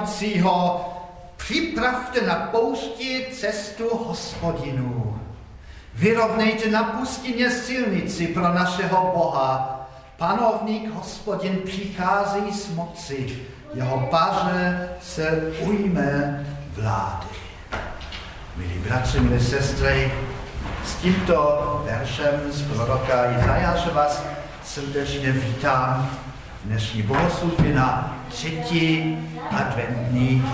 volajícího, připravte na poušti cestu hospodinu. Vyrovnejte na pustině silnici pro našeho Boha. Panovník hospodin přichází s moci, jeho paře se ujme vlády. Milí bratři, milí sestry, s tímto veršem z proroka Izajáše vás srdečně vítám dnešní bohoslužbě na třetí adventní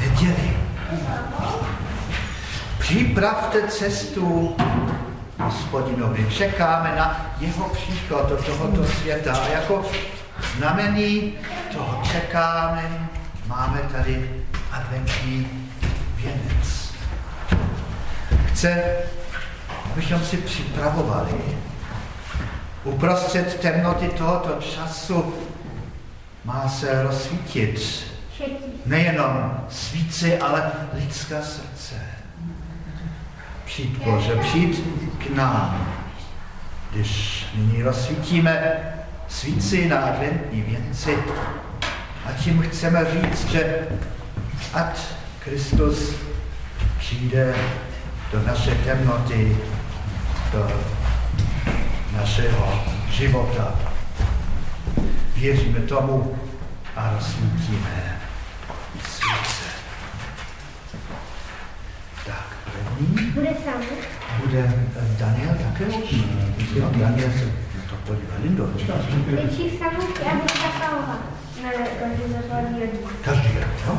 neděli. Připravte cestu hospodinovi. Čekáme na jeho příchod do tohoto světa. A jako znamení toho čekáme, máme tady adventní věnec. Chce, abychom si připravovali uprostřed temnoty tohoto času má se rozsvítit nejenom svíci, ale lidská srdce. Přijď Bože, přijď k nám. Když nyní rozsvítíme svíci na adventní věnci a tím chceme říct, že ať Kristus přijde do naše temnoty, do našeho života. Věříme tomu a rozsvítíme svíce. Tak, první. Bude sám. Bude eh, Daniel také? No, Daniel se to podívá. Lindo, Nejdřív samotky a bude ta salva. Na každý základní rodinu. Každý jo?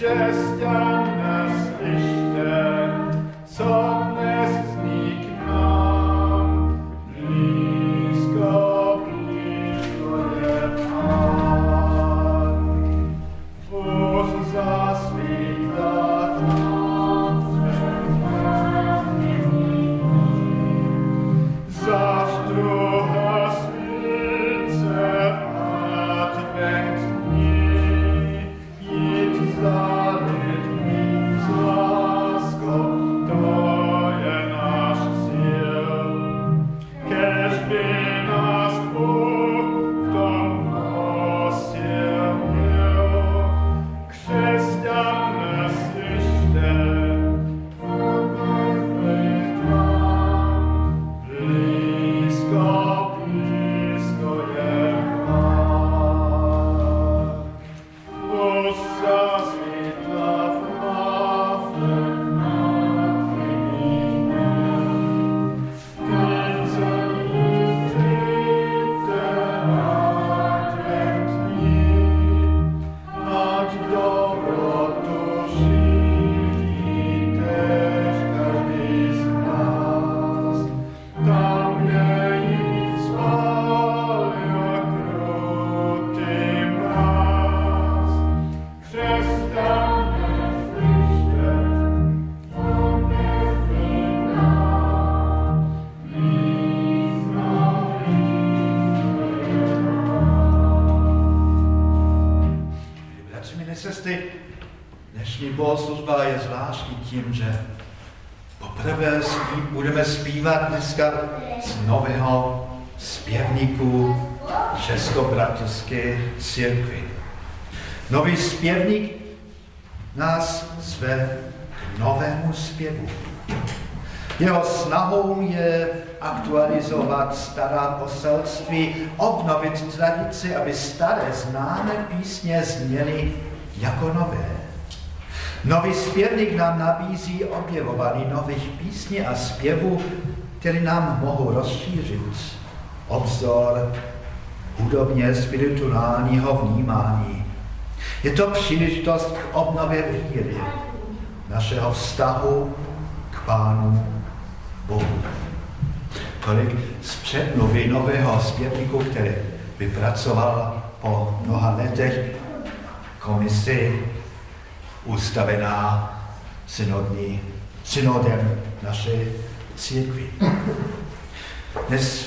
Just dneska z nového zpěvníku Českobratovské církvy. Nový zpěvník nás zve k novému zpěvu. Jeho snahou je aktualizovat stará poselství, obnovit tradici, aby staré známé písně zněly jako nové. Nový zpěvník nám nabízí objevování nových písní a zpěvů které nám mohou rozšířit obzor hudobně spirituálního vnímání. Je to příležitost k obnově víry, našeho vztahu k Pánu Bohu. Tolik z předmluvy nového zpěvníku, který vypracoval po mnoha letech komisi ustavená synodní, synodem naší církvi. Dnes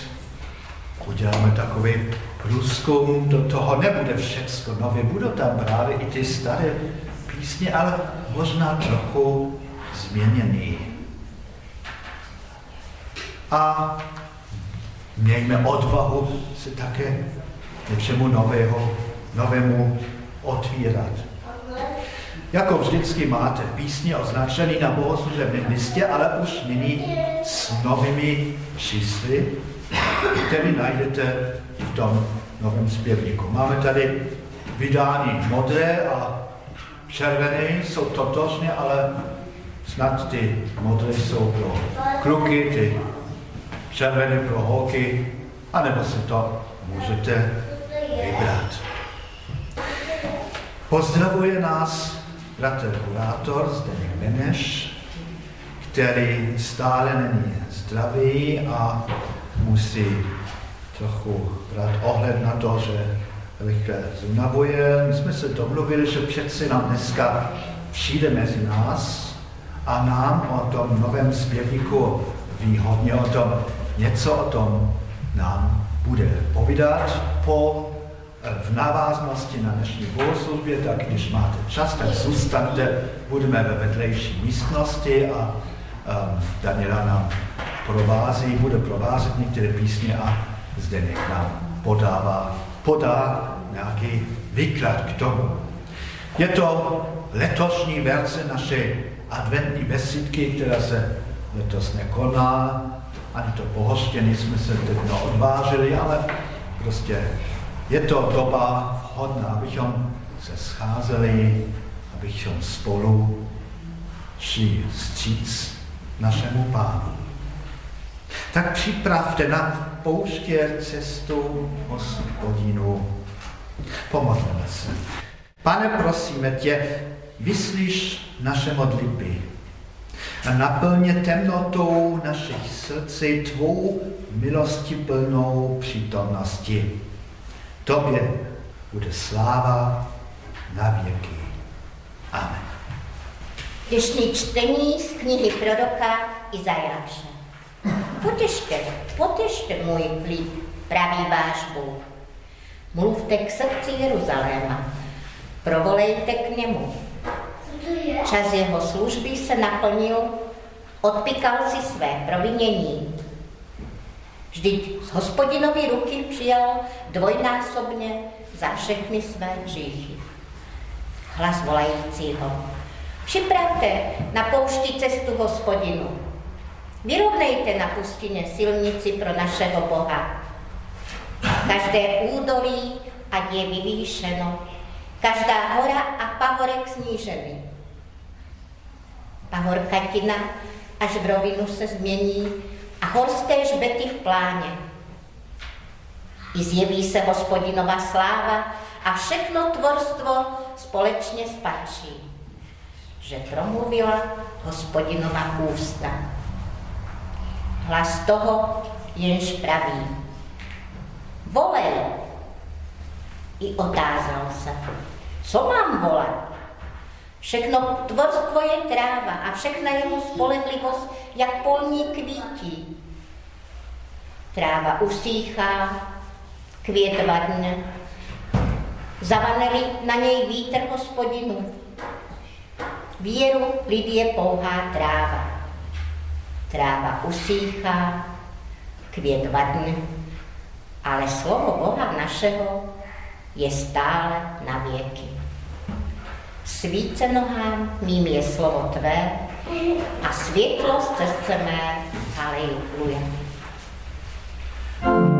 uděláme takový průzkum, do toho nebude všechno nové, budou tam právě i ty staré písně, ale možná trochu změněný. A mějme odvahu se také něčemu nového, novému otvírat. Jako vždycky máte písně označené na bohoslužebném listě, ale už nyní s novými čísly, které najdete v tom novém zpěvníku. Máme tady vydání modré a červené, jsou totožně, ale snad ty modré jsou pro kluky, ty červené pro holky, anebo si to můžete vybrat. Pozdravuje nás bratr kurátor Zdeněk Beneš, který stále není zdravý a musí trochu brát ohled na to, že rychle zunavuje. My jsme se domluvili, že přeci nám dneska přijde mezi nás a nám o tom novém zpěvníku ví hodně o tom, něco o tom nám bude povídat po v návaznosti na dnešní bohoslužbě, tak když máte čas, tak zůstaňte, budeme ve vedlejší místnosti a um, Daniela nám provází, bude provázet některé písně a zde nech nám podává, podá nějaký výklad k tomu. Je to letošní verze naší adventní besídky, která se letos nekoná, ani to pohostění jsme se teď neodvážili, ale prostě je to doba vhodná, abychom se scházeli, abychom spolu šli stříc našemu pánu. Tak připravte na pouště cestu hospodinu. Pomodleme se. Pane, prosíme tě, vyslíš naše modlitby a naplně temnotou našich srdcí tvou milosti plnou přítomnosti. Tobě bude sláva na věky. Amen. Dnešní čtení z knihy proroka Izajáše. Potěšte, potěšte můj klid, pravý váš Bůh. Mluvte k srdci Jeruzaléma, provolejte k němu. Čas jeho služby se naplnil, odpikal si své provinění. Vždyť z hospodinovy ruky přijal dvojnásobně za všechny své hříchy. Hlas volajícího. Připravte na poušti cestu hospodinu. Vyrovnejte na pustině silnici pro našeho Boha. Každé údolí, ať je vyvýšeno, každá hora a pahorek snížený. Pahorkatina až v rovinu se změní a horské žbety v pláně. I zjeví se hospodinova sláva a všechno tvorstvo společně spatří, že promluvila hospodinova ústa. Hlas toho, jenž praví. Volej! I otázal se, co mám volat? Všechno tvorstvo je tráva a všechna jeho spolehlivost jak polní kvítí. Tráva usíchá, květ vadne, zavaneli na něj vítr hospodinu. Věru lid je pouhá tráva. Tráva usíchá, květ vadne, ale slovo Boha našeho je stále na věky. Svíce nohám mým je slovo tvé a světlost cestce mé. Haleluja. Zachariáš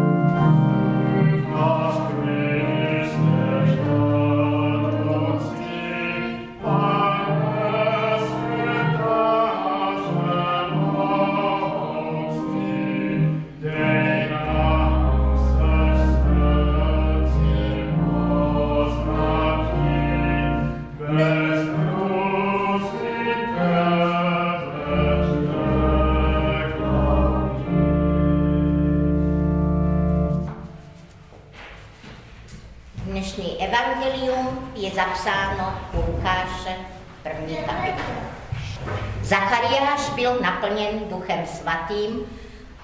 svatým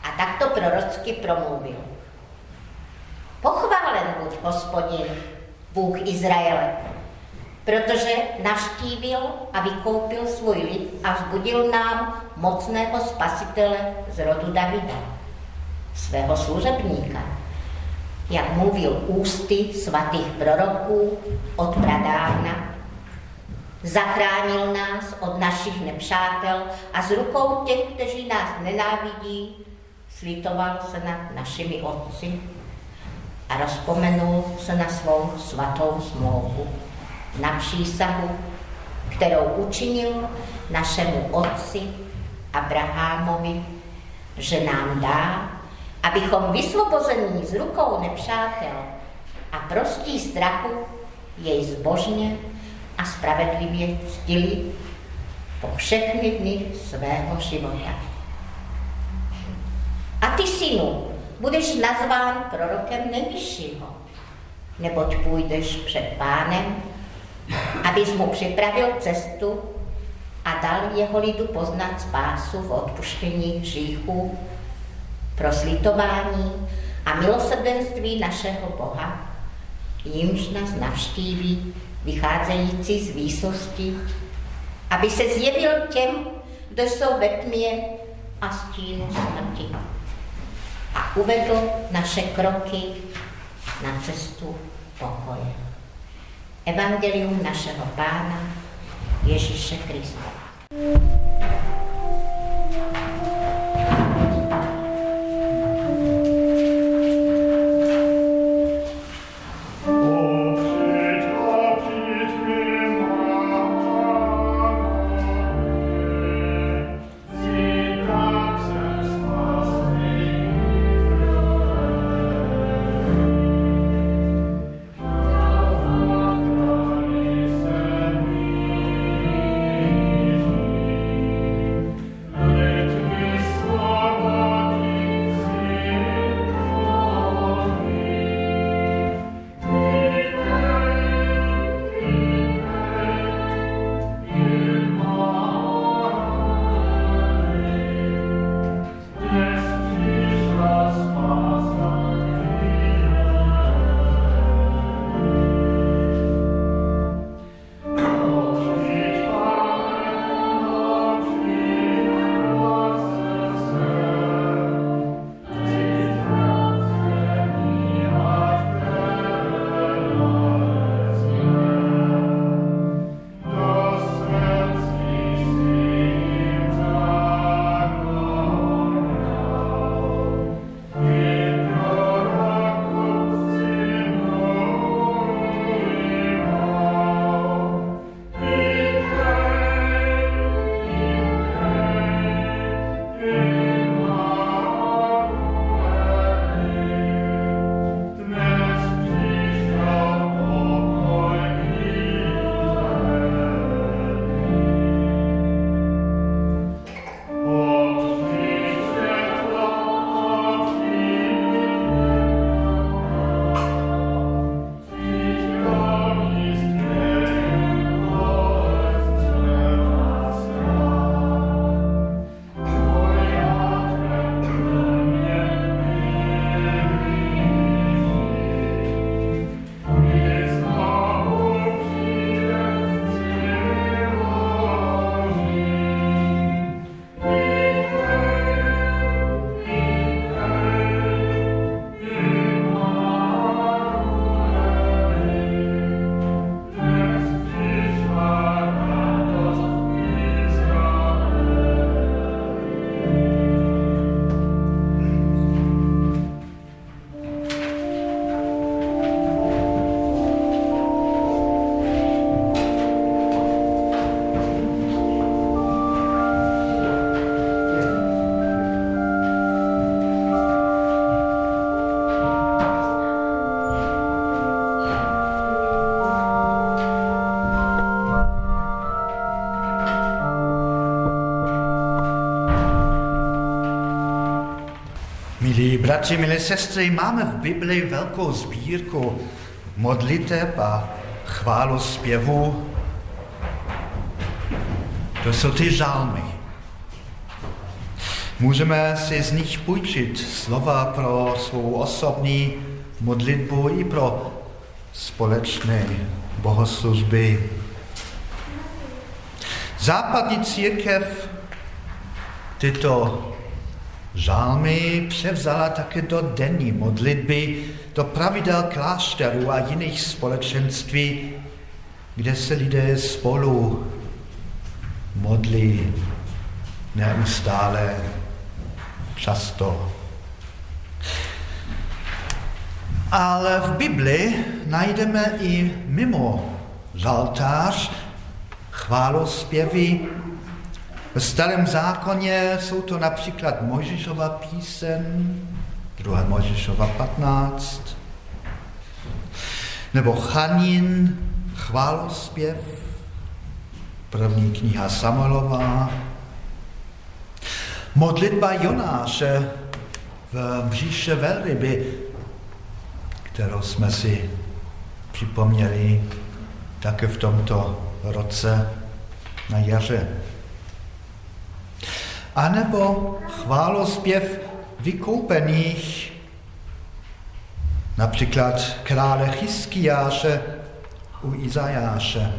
a takto prorocky promluvil. Pochválen buď hospodin, Bůh Izraele, protože navštívil a vykoupil svůj lid a vzbudil nám mocného spasitele z rodu Davida, svého služebníka, jak mluvil ústy svatých proroků od pradávna. Zachránil nás od našich nepřátel a z rukou těch, kteří nás nenávidí, slitoval se nad našimi otci a rozpomenul se na svou svatou smlouvu, na přísahu, kterou učinil našemu otci Abrahamovi, že nám dá, abychom vysvobození z rukou nepřátel a prostí strachu jej zbožně a spravedlivě ctili po všechny dny svého života. A ty, synu, budeš nazván prorokem nejvyššího, neboť půjdeš před pánem, abys mu připravil cestu a dal jeho lidu poznat spásu v odpuštění hříchů, pro slitování a milosrdenství našeho Boha, jimž nás navštíví, vycházející z výsosti, aby se zjevil těm, kdo jsou ve tmě a stínu smrti a uvedl naše kroky na cestu pokoje. Evangelium našeho Pána Ježíše Krista. Bratři, milé sestry, máme v Bibli velkou sbírku modliteb a chválu zpěvu. To jsou ty žalmy. Můžeme si z nich půjčit slova pro svou osobní modlitbu i pro společné bohoslužby. Západní církev tyto žálmy převzala také do denní modlitby, do pravidel klášterů a jiných společenství, kde se lidé spolu modlí neustále, často. Ale v Bibli najdeme i mimo žaltář chválospěvy. V starém zákoně jsou to například Mojžišova písen, 2. Mojžišova 15, nebo Chanin, chválospěv, první kniha Samolová, modlitba Jonáše v bříše velryby, kterou jsme si připomněli také v tomto roce na jaře. A nebo chválospěv vykoupených, například krále Chyskiáše u Izajáše.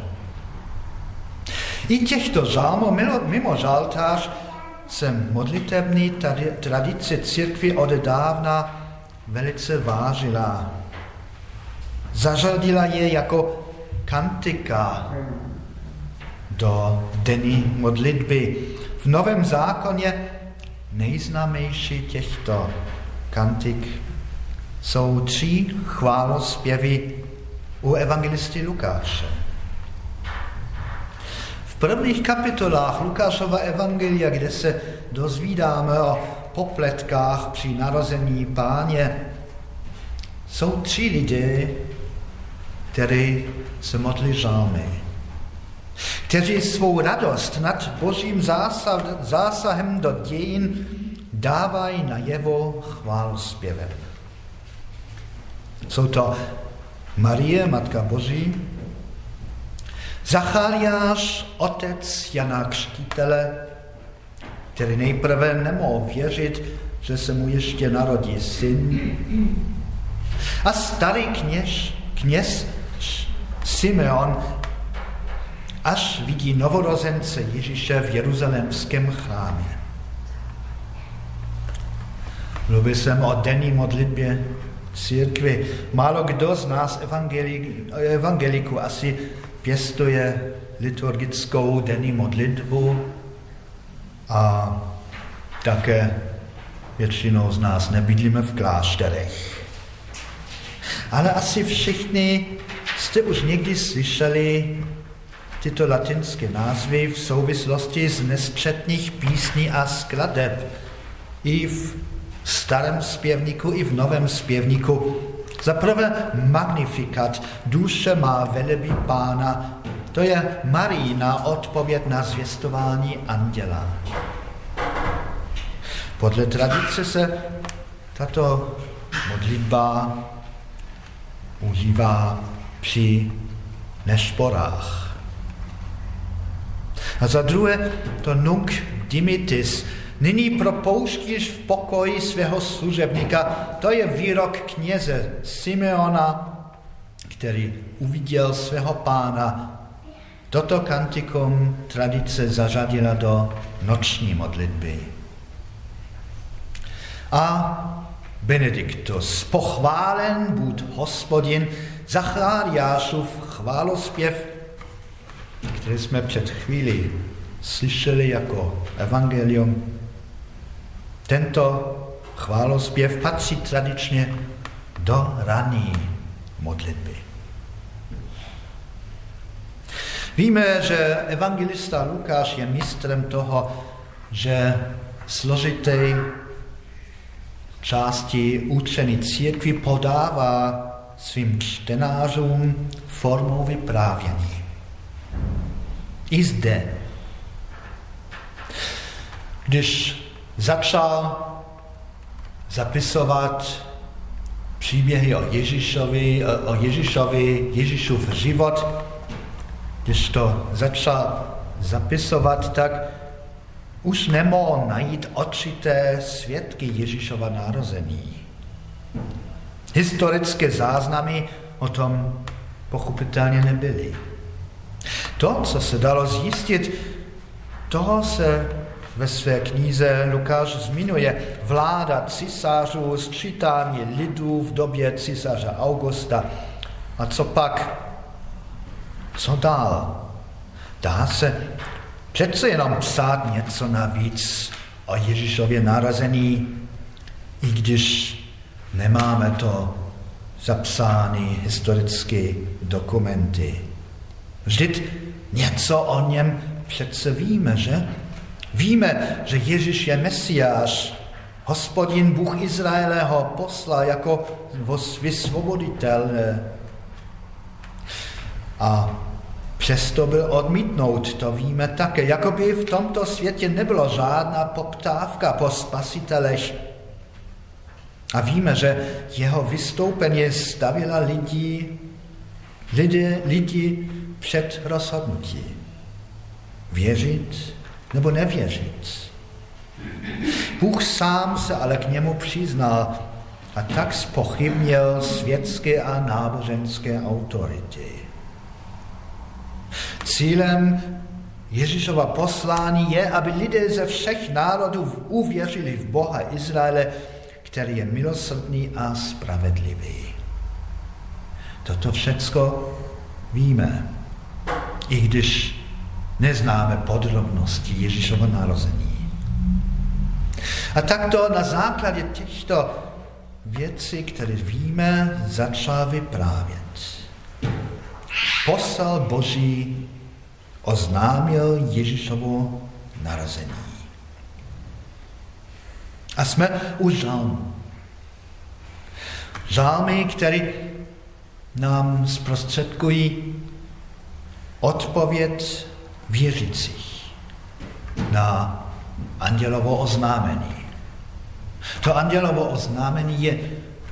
I těchto žálmů mimo, žaltář se modlitební tradice církvy od dávna velice vážila. Zařadila je jako kantika do denní modlitby. V Novém zákoně nejznámější těchto kantik jsou tři chválospěvy u evangelisty Lukáše. V prvních kapitolách Lukášova evangelia, kde se dozvídáme o popletkách při narození páně, jsou tři lidé, kteří se modlí žálmy, kteří svou radost nad božím zásahem do dějin dávají na jevo chválospěvem. Jsou to Marie, Matka Boží, Zachariáš, otec Jana Křtítele, který nejprve nemohl věřit, že se mu ještě narodí syn. A starý kněž, kněz Simeon, až vidí novorozence Ježíše v jeruzalémském chrámě. Mluvil jsem o denní modlitbě církvy. Málo kdo z nás evangeliku asi pěstuje liturgickou denní modlitbu a také většinou z nás nebydlíme v klášterech. Ale asi všichni jste už někdy slyšeli tyto latinské názvy v souvislosti s nesčetných písní a skladeb i v starém zpěvníku, i v novém zpěvníku. Za prvé magnifikat, duše má velebí pána, to je Marína odpověď na zvěstování anděla. Podle tradice se tato modlitba užívá při nešporách. A za druhé to nunc dimitis, Nyní propouštíš v pokoji svého služebníka. To je výrok kněze Simeona, který uviděl svého pána. Toto kantikum tradice zařadila do noční modlitby. A Benediktus, pochválen buď hospodin, Zachariášův chválospěv, který jsme před chvíli slyšeli jako evangelium, tento chválospěv patří tradičně do raní modlitby. Víme, že evangelista Lukáš je mistrem toho, že složité části učení církvy podává svým čtenářům formou vyprávění. I zde. Když začal zapisovat příběhy o Ježíšovi, o Ježíšovi, Ježíšův život, když to začal zapisovat, tak už nemohl najít očité svědky Ježíšova narození. Historické záznamy o tom pochopitelně nebyly. To, co se dalo zjistit, toho se ve své knize Lukáš zmiňuje vláda císařů, sčítání lidů v době císaře Augusta. A co pak? Co dál? Dá se přece jenom psát něco navíc o Ježíšově narození, i když nemáme to zapsány historické dokumenty. Vždyť něco o něm přece víme, že? Víme, že Ježíš je Mesiáš, hospodin Bůh Izraele ho poslal jako vysvoboditel. A přesto byl odmítnout, to víme také. Jakoby v tomto světě nebylo žádná poptávka po spasitelech. A víme, že jeho vystoupení stavila lidi, lidi, lidi před rozhodnutí. Věřit nebo nevěřit. Bůh sám se ale k němu přiznal a tak spochybnil světské a náboženské autority. Cílem Ježíšova poslání je, aby lidé ze všech národů uvěřili v Boha Izraele, který je milosrdný a spravedlivý. Toto všecko víme, i když neznáme podrobnosti Ježíšova narození. A takto na základě těchto věcí, které víme, začal vyprávět. Poslal Boží oznámil Ježíšovo narození. A jsme u žalmu. Žalmy, které nám zprostředkují odpověď věřících na andělovo oznámení. To andělovo oznámení je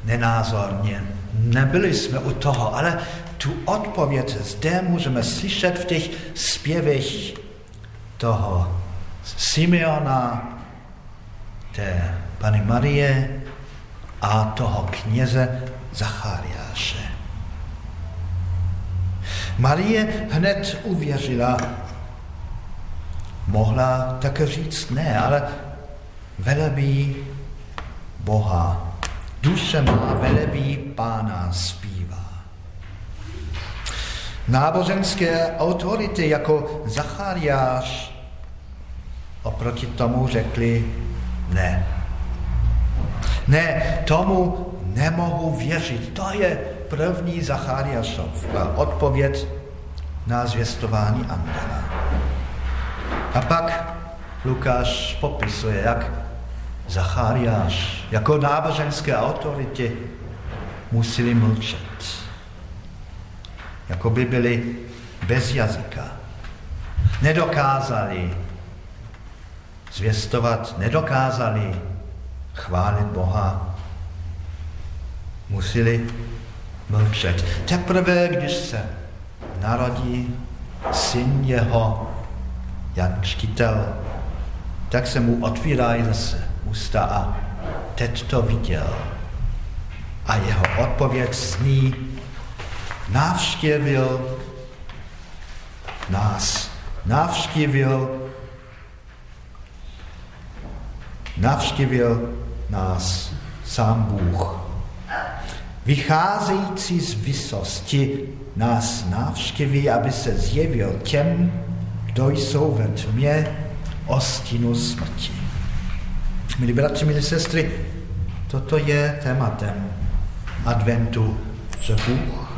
nenázorně. Nebyli jsme u toho, ale tu odpověď zde můžeme slyšet v těch zpěvech toho Simeona, té Pany Marie a toho kněze Zachariáše. Marie hned uvěřila. Mohla také říct ne, ale velebí Boha. Duše má velebí Pána zpívá. Náboženské autority jako Zachariáš oproti tomu řekli ne. Ne, tomu nemohu věřit. To je první Zachariášov odpověď na zvěstování Andela. A pak Lukáš popisuje, jak Zachariáš jako náboženské autoritě museli mlčet. Jako by byli bez jazyka. Nedokázali zvěstovat, nedokázali chválit Boha. Museli mlčet. Teprve, když se narodí syn jeho, Jan Křtitel, tak se mu otvírají zase ústa a teď to viděl. A jeho odpověď zní, navštívil nás, navštívil, navštívil nás sám Bůh vycházející z vysosti nás návštěví, aby se zjevil těm, kdo jsou ve tmě ostinu smrti. Milí bratři, milí sestry, toto je tématem adventu, že Bůh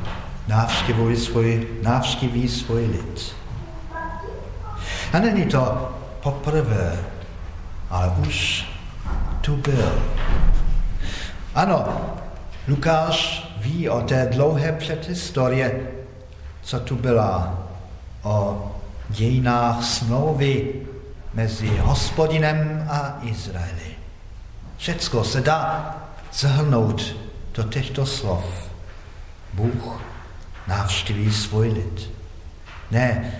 návštěvuje svůj, návštěví svůj lid. A není to poprvé, ale už tu byl. Ano, Lukáš ví o té dlouhé předhistorie, co tu byla, o dějinách smlouvy mezi hospodinem a Izraeli. Všecko se dá zhrnout do těchto slov. Bůh návštěví svůj lid. Ne,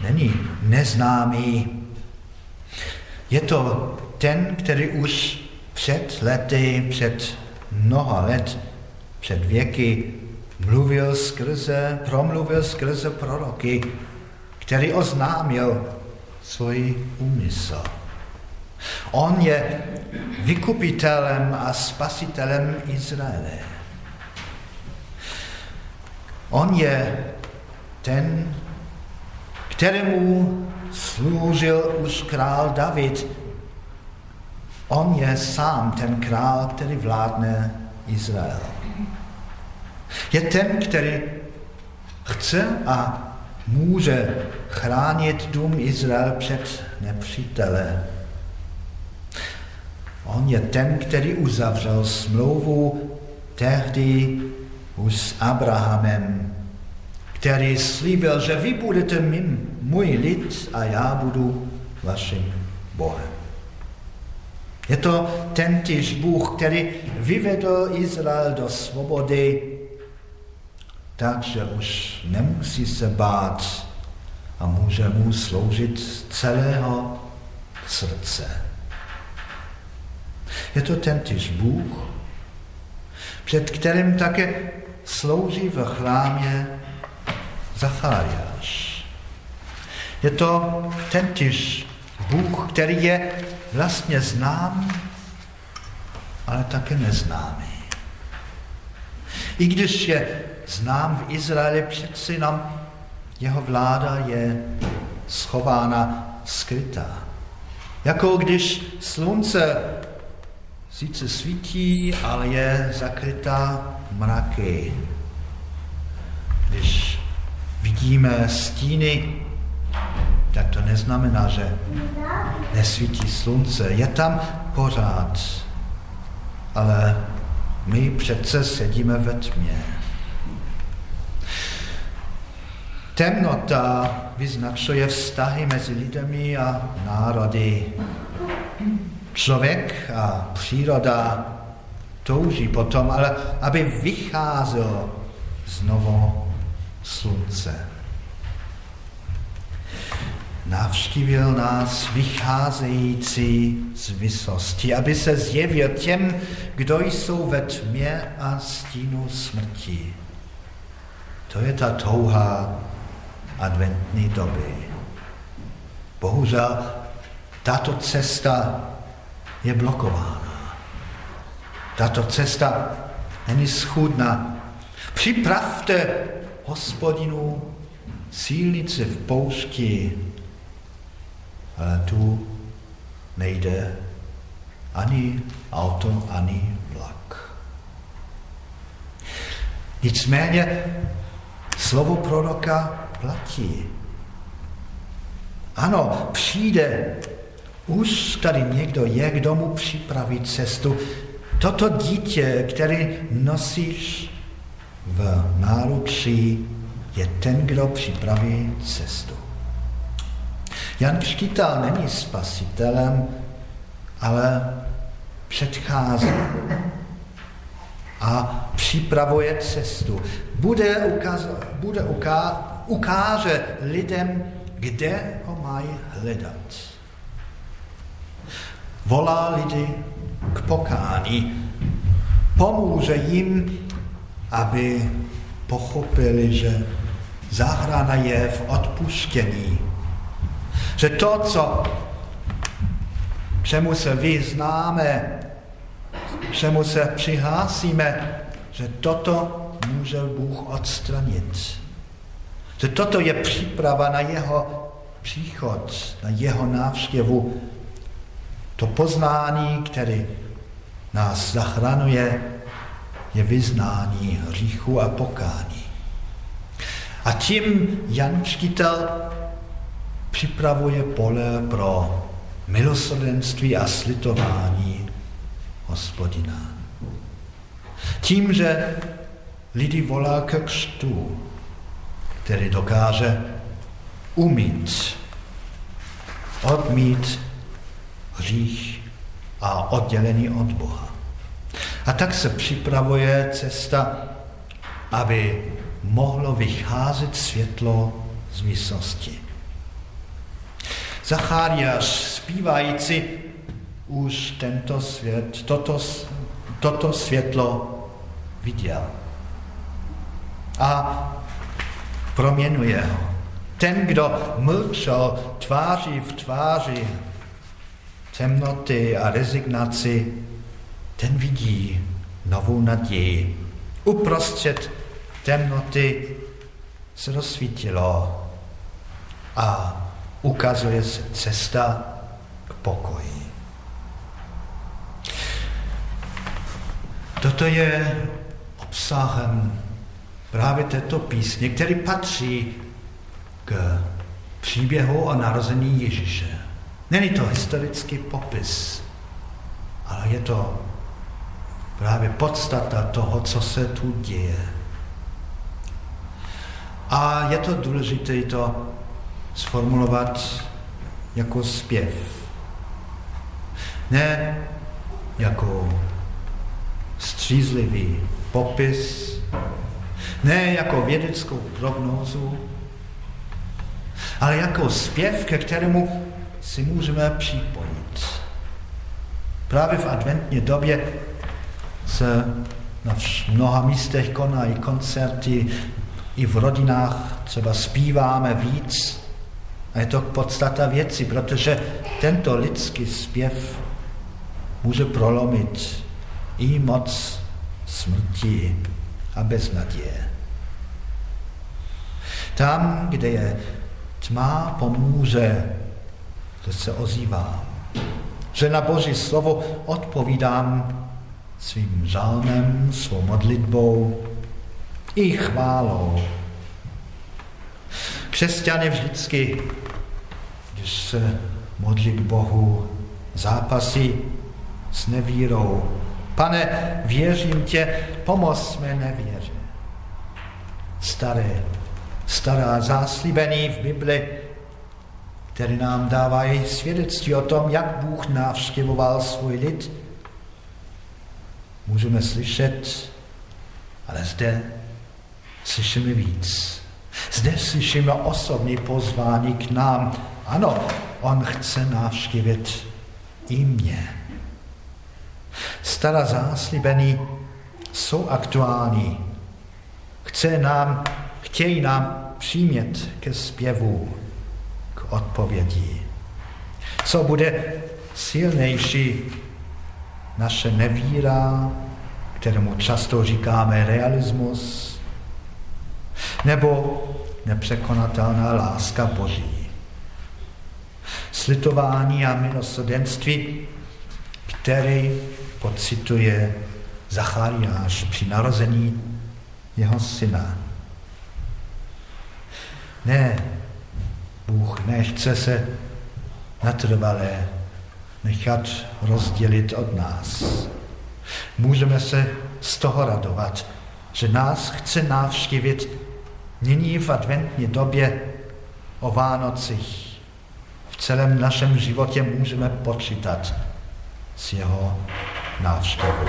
není neznámý. Je to ten, který už před lety, před mnoha let, před věky mluvil skrze, promluvil skrze proroky, který oznámil svůj úmysl. On je vykupitelem a spasitelem Izraele. On je ten, kterému sloužil už král David. On je sám ten král, který vládne Izrael. Je ten, který chce a může chránit dům Izrael před nepřítele. On je ten, který uzavřel smlouvu tehdy už s Abrahamem, který slíbil, že vy budete mým, můj lid a já budu vaším Bohem. Je to tentýž Bůh, který vyvedl Izrael do svobody, takže už nemusí se bát a může mu sloužit celého srdce. Je to tentýž Bůh, před kterým také slouží v chrámě Zachariáš. Je to tentýž Bůh, který je vlastně znám, ale také neznámý. I když je znám v Izraeli, přeci nám jeho vláda je schována, skrytá. Jako když slunce sice svítí, ale je zakrytá mraky. Když vidíme stíny, tak to neznamená, že nesvítí slunce. Je tam pořád, ale my přece sedíme ve tmě. Temnota vyznačuje vztahy mezi lidmi a národy. Člověk a příroda touží potom, ale aby vycházel znovu slunce. Navštívil nás vycházející z vysosti, aby se zjevil těm, kdo jsou ve tmě a stínu smrti. To je ta touha adventní doby. Bohužel tato cesta je blokována. Tato cesta není schudná. Připravte hospodinu sílnici v poušti, ale tu nejde ani auto, ani vlak. Nicméně slovo proroka platí. Ano, přijde. Už tady někdo je, kdo mu připraví cestu. Toto dítě, který nosíš v náručí, je ten, kdo připraví cestu. Jan Křtitel není spasitelem, ale předchází a připravuje cestu. Bude, ukaz, bude uká, ukáže lidem, kde ho mají hledat. Volá lidi k pokání. Pomůže jim, aby pochopili, že záchrana je v odpuštění. Že to, co čemu se vyznáme, čemu se přihlásíme, že toto může Bůh odstranit. Že toto je příprava na jeho příchod, na jeho návštěvu. To poznání, které nás zachranuje, je vyznání hříchu a pokání. A tím Jan Čtitel připravuje pole pro milosrdenství a slitování hospodina. Tím, že lidi volá ke křtu, který dokáže umít, odmít hřích a oddělení od Boha. A tak se připravuje cesta, aby mohlo vycházet světlo z místnosti. Zachariáš zpívající už tento svět, toto, toto světlo viděl. A proměnuje ho. Ten, kdo mlčel tváří v tváři temnoty a rezignaci, ten vidí novou naději. Uprostřed temnoty se rozsvítilo a ukazuje se cesta k pokoji. Toto je obsahem právě této písně, který patří k příběhu o narození Ježíše. Není to historický popis, ale je to právě podstata toho, co se tu děje. A je to důležité to sformulovat jako zpěv. Ne jako střízlivý popis, ne jako vědeckou prognózu, ale jako zpěv, ke kterému si můžeme připojit. Právě v adventní době se na mnoha místech konají koncerty, i v rodinách třeba zpíváme víc. A je to podstata věci, protože tento lidský zpěv může prolomit i moc smrti a beznaděje. Tam, kde je tma, pomůže, že se ozývám. Že na Boží slovo odpovídám svým žálnem, svou modlitbou i chválou. Křesťan je vždycky, se modlí k Bohu, zápasí s nevírou. Pane, věřím tě, pomoz mé nevěře. Staré, stará záslíbení v Bibli, který nám dávají svědectví o tom, jak Bůh navštěvoval svůj lid, můžeme slyšet, ale zde slyšíme víc. Zde slyšíme osobní pozvání k nám. Ano, on chce navštívit i mě. Stará záslíbení jsou aktuální. Chce nám, chtějí nám přimět ke zpěvu, k odpovědi. Co bude silnější naše nevíra, kterému často říkáme realismus, nebo nepřekonatelná láska Boží. Slitování a milosrdenství, který pocituje Zachariáš při narození jeho syna. Ne, Bůh nechce se natrvalé nechat rozdělit od nás. Můžeme se z toho radovat, že nás chce navštívit nyní v adventní době o Vánocích. V celém našem životě můžeme počítat s jeho návštěvou.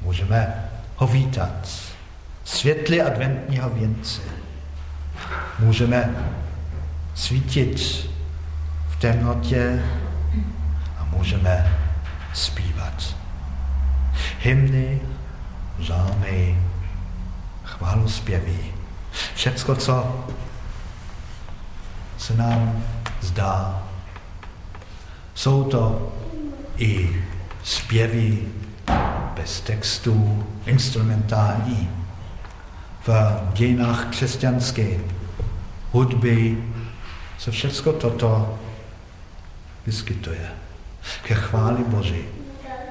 Můžeme ho vítat světly adventního věnce. Můžeme svítit v temnotě a můžeme zpívat. Hymny, žálmy, chválospěví. Všecko, co se nám zdá, jsou to i zpěvy bez textů, instrumentální. V dějinách křesťanské hudby se všecko toto vyskytuje ke chváli Boží.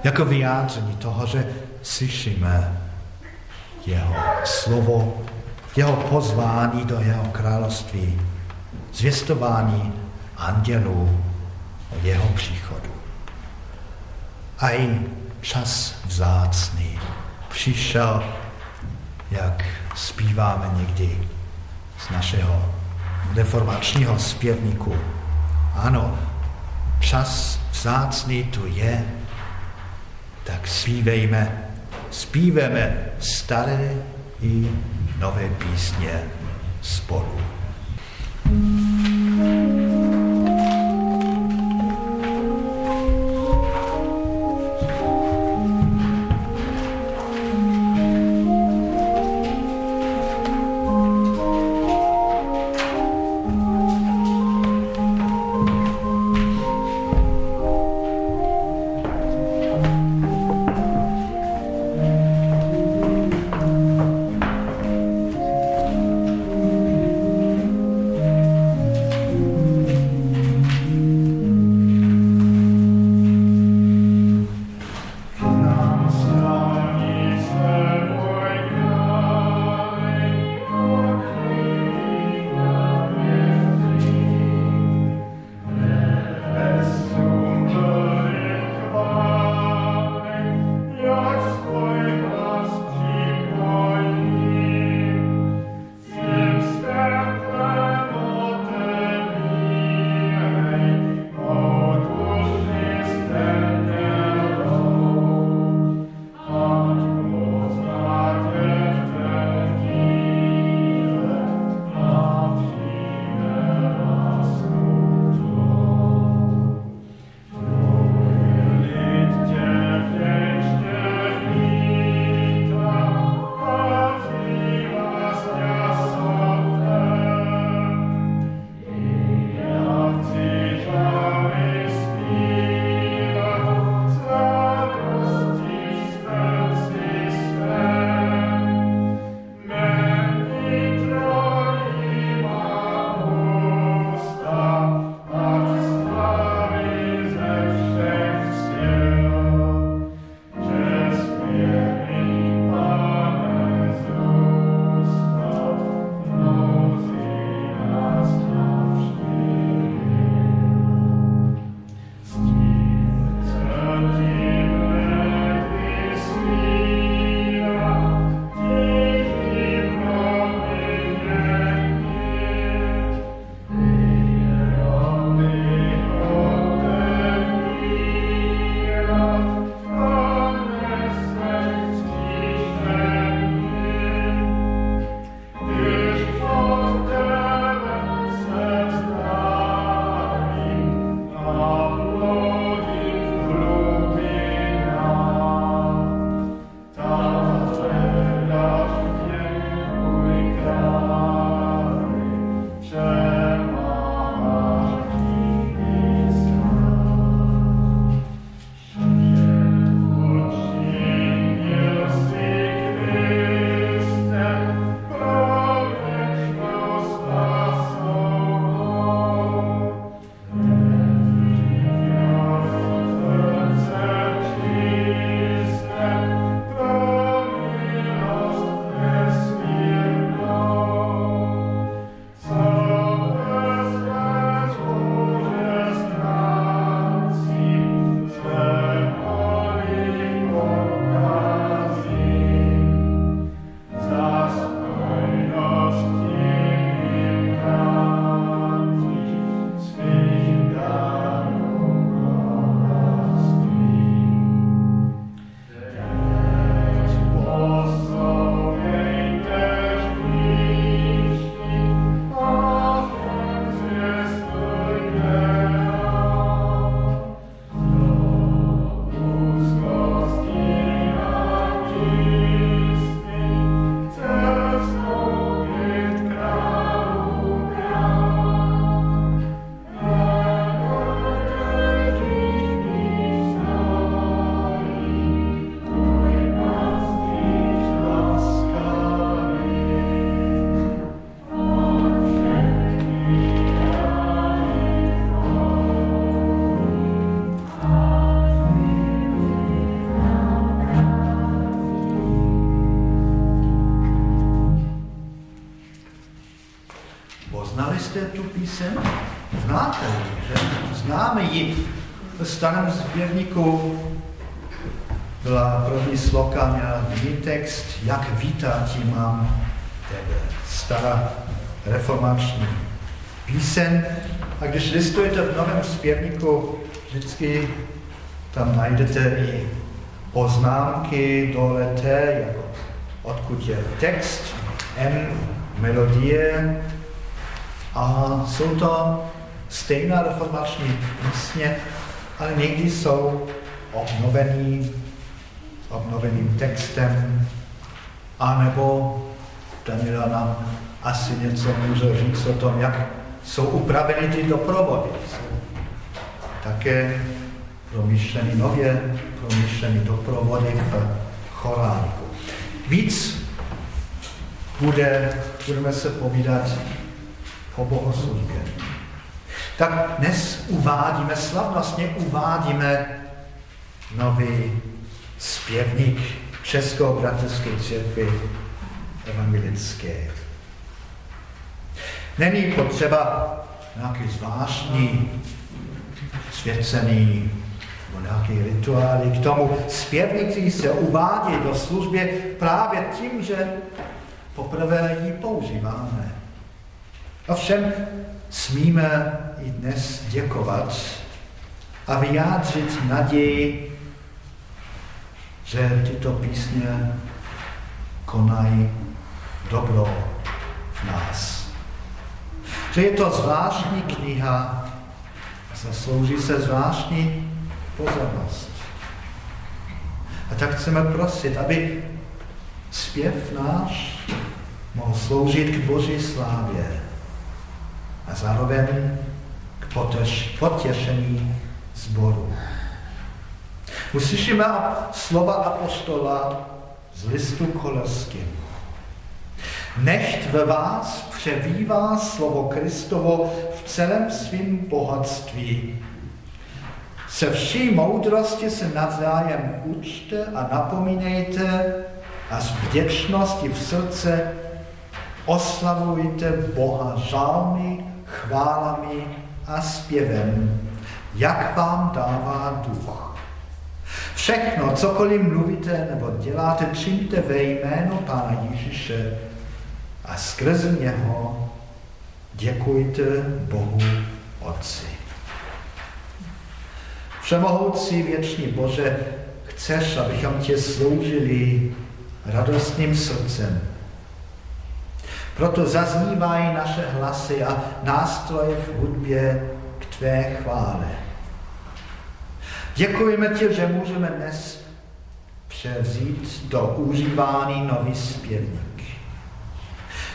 Jako vyjádření toho, že slyšíme jeho slovo, jeho pozvání do jeho království, zvěstování andělů o jeho příchodu. A i čas vzácný přišel, jak zpíváme někdy z našeho reformačního zpěvníku. Ano, čas vzácný tu je, tak svívejme zpíváme staré i nové písně spolu. thank jiný text, jak vítá ti mám tebe. Stará reformační písen. A když listujete v novém zpěvníku, vždycky tam najdete i poznámky dole T, jako odkud je text, M, melodie. A jsou to stejná reformační písně, ale někdy jsou obnovený, obnoveným textem, anebo Daniela nám asi něco může říct o tom, jak jsou upraveny ty doprovody. Také promyšlený, nově promyšlený doprovody v chorálku. Víc bude, budeme se povídat o bohoslužbě. Tak dnes uvádíme, slavnostně uvádíme nový zpěvník Česko-bratrské církvy evangelické. Není potřeba nějaký zvláštní svěcený nebo nějaký rituály k tomu. Zpěvníci se uvádí do služby právě tím, že poprvé ji používáme. Ovšem smíme i dnes děkovat a vyjádřit naději, že tyto písně konají dobro v nás. Že je to zvláštní kniha zaslouží se zvláštní pozornost. A tak chceme prosit, aby zpěv náš mohl sloužit k Boží slávě a zároveň k potěšení zboru. Uslyšíme slova apostola z listu Koleským. Nechť ve vás přebývá slovo Kristovo v celém svým bohatství. Se vší moudrosti se navzájem učte a napomínejte a z vděčnosti v srdce oslavujte Boha žálmi, chválami a zpěvem, jak vám dává duch. Všechno, cokoliv mluvíte nebo děláte, čiňte ve jméno Pána Ježíše a skrze něho děkujte Bohu Otci. Všemohoucí věčný Bože, chceš, abychom tě sloužili radostným srdcem. Proto zaznívají naše hlasy a nástroje v hudbě k tvé chvále. Děkujeme ti, že můžeme dnes převzít do užívání nový zpěvník.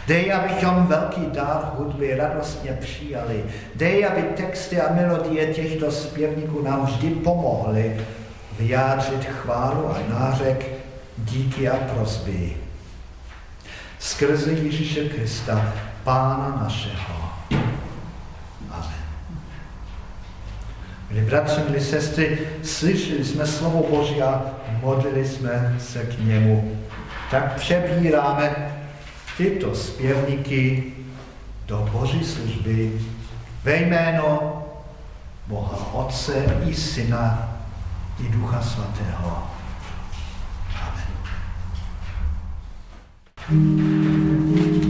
Dej, abychom velký dar hudby radostně přijali. Dej, aby texty a melodie těchto zpěvníků nám vždy pomohly vyjádřit chválu a nářek, díky a prosby. Skrze Ježíše Krista, Pána našeho. Amen. Milí bratři, milí sestry, slyšeli jsme slovo Boží a modlili jsme se k němu. Tak přebíráme tyto zpěvníky do Boží služby ve jméno Boha Otce i Syna i Ducha Svatého. Amen.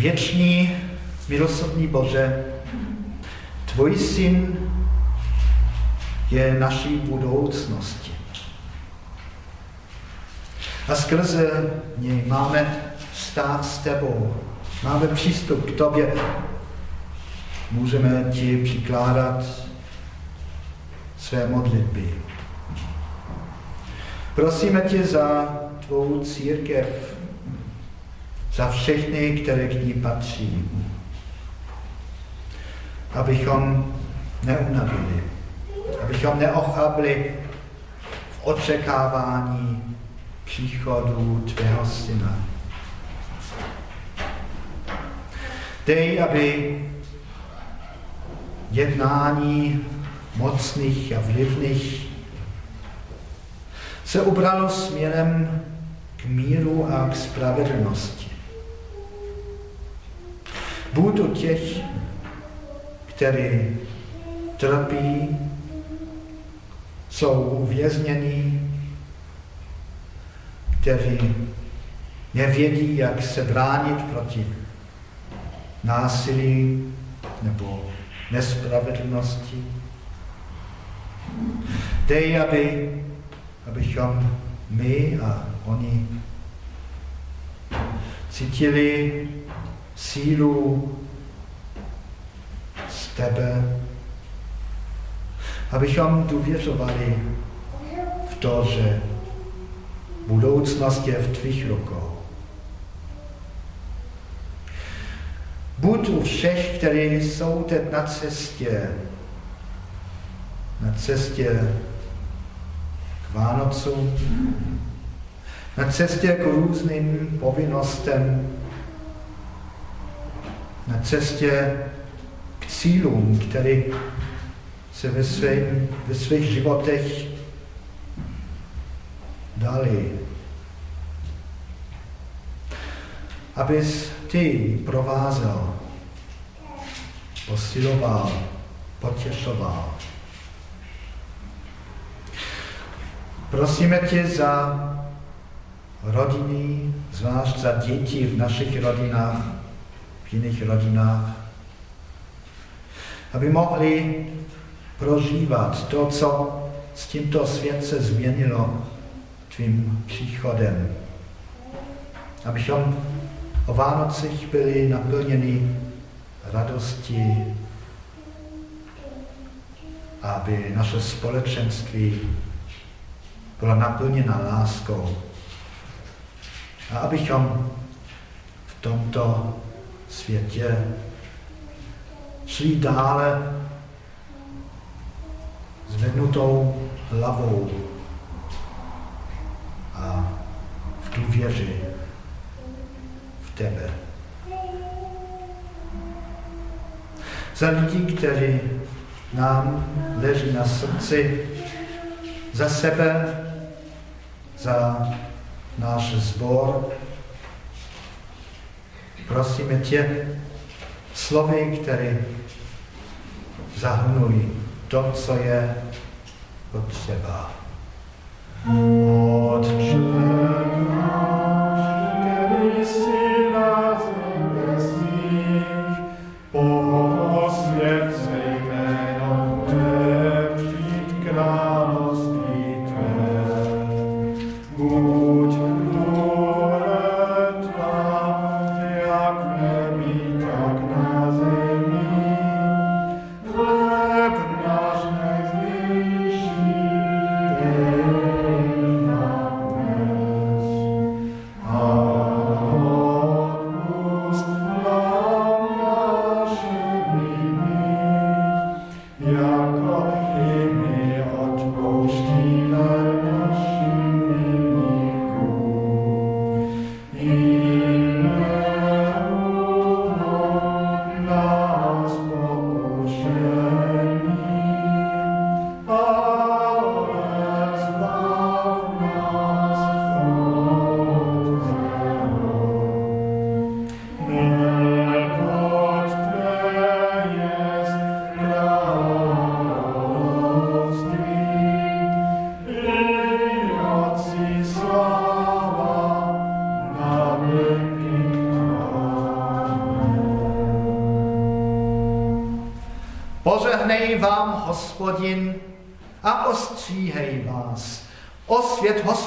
Věčný, milosrdný Bože, tvůj syn je naší budoucnosti. A skrze něj máme stát s tebou, máme přístup k tobě. Můžeme ti přikládat své modlitby. Prosíme tě za tvou církev, za všechny, které k ní patří, abychom neunavili, abychom neochabli v očekávání příchodu tvého syna. Dej, aby jednání mocných a vlivných se ubralo směrem k míru a k spravedlnosti. Budu těch, kteří trpí, jsou uvězněni, kteří nevědí, jak se bránit proti násilí nebo nespravedlnosti. Dej, aby, abychom my a oni cítili sílu z tebe, abychom důvěřovali v to, že budoucnost je v tvých rukou. Buď u všech, kteří jsou teď na cestě, na cestě k Vánocům, na cestě k různým povinnostem, na cestě k cílům, které se ve, svém, ve svých životech dali. Abys ty provázel, posiloval, potěšoval. Prosíme tě za rodiny, zvlášť za děti v našich rodinách, jiných rodinách, aby mohli prožívat to, co s tímto svět se změnilo tvým příchodem. Abychom o Vánocích byli naplněni radosti, aby naše společenství byla naplněna láskou. A abychom v tomto světě šli dále zvednutou hlavou a v důvěři v tebe. Za lidi, kteří nám leží na srdci, za sebe, za náš zbor. Prosíme tě slovy, které zahrnují to, co je potřeba. Otče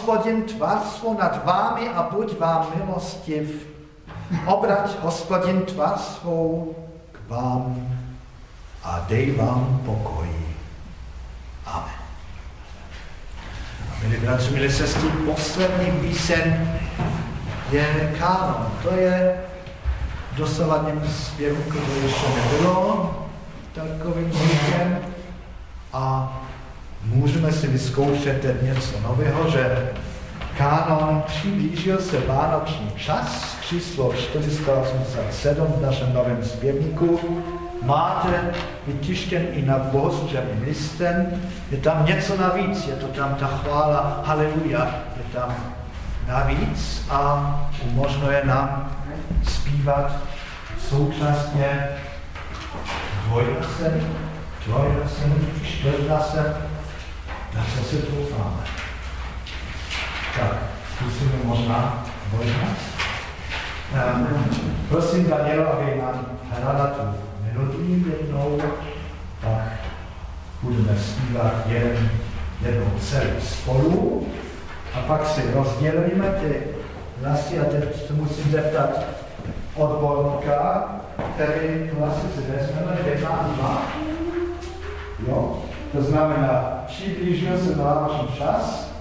hospodin tvar svou nad vámi a buď vám milostiv. Obrať hospodin tvar svou k vám a dej vám pokoj. Amen. A milí bratři, milí sestry, poslední píseň je kánon. To je dosavadním zpěvu, které ještě nebylo takovým zvykem a můžeme si vyzkoušet něco nového, že kánon přiblížil se vánoční čas, číslo 487 v našem novém zpěvníku. Máte vytištěn i nad bohoslužebním listem, je tam něco navíc, je to tam ta chvála Haleluja, je tam navíc a umožňuje nám zpívat současně dvojhlasem, trojhlasem, čtvrthlasem, na co se troufáme. Tak, zkusíme možná dvojhlas. Um, prosím Daniela, aby nám hrala tu melodii jednou, tak budeme zpívat jeden, jednou celý spolu a pak si rozdělíme ty hlasy a teď se musím zeptat odborníka, který hlasy si vezmeme jedna dva. Jo? To znamená, přiblížil se vánoční čas,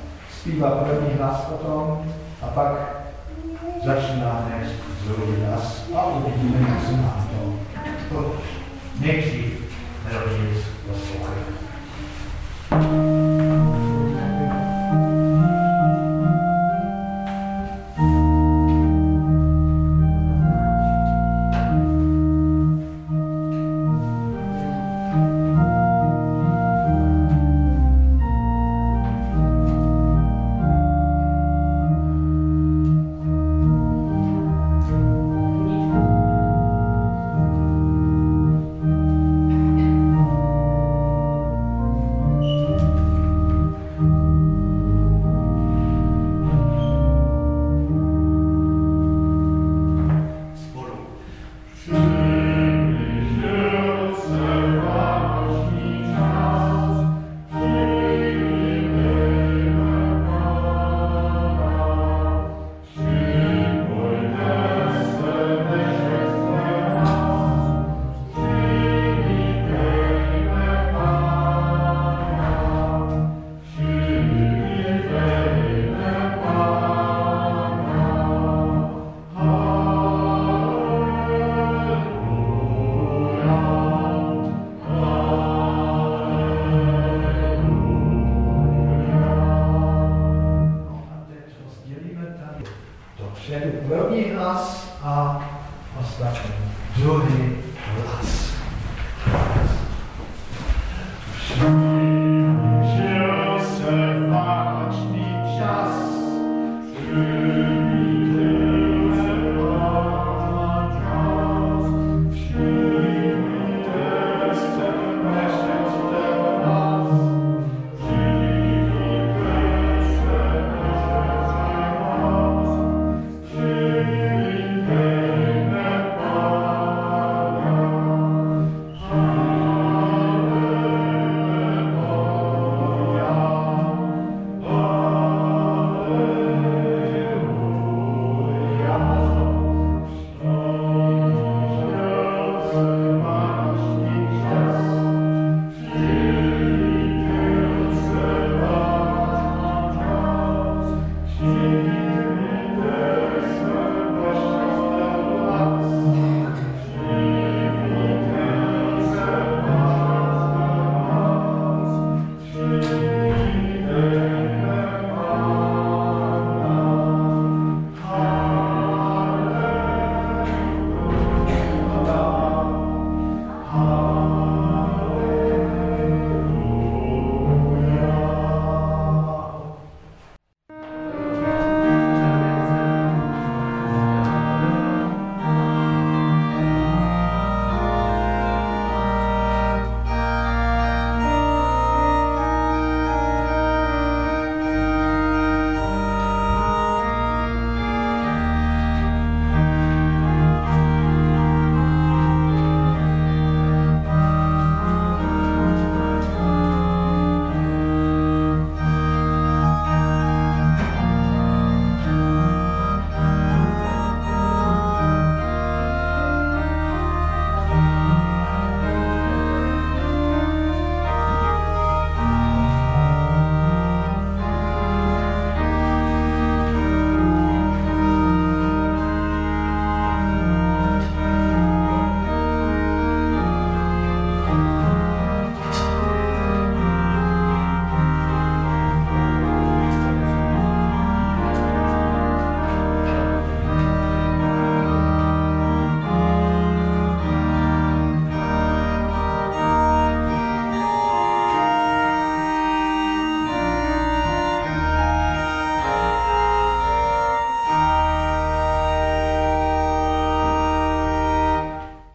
zpívá první hlas potom a pak začíná hned druhý hlas a uvidíme, jak se nám to nejdřív melodii poslouchají. Thank you.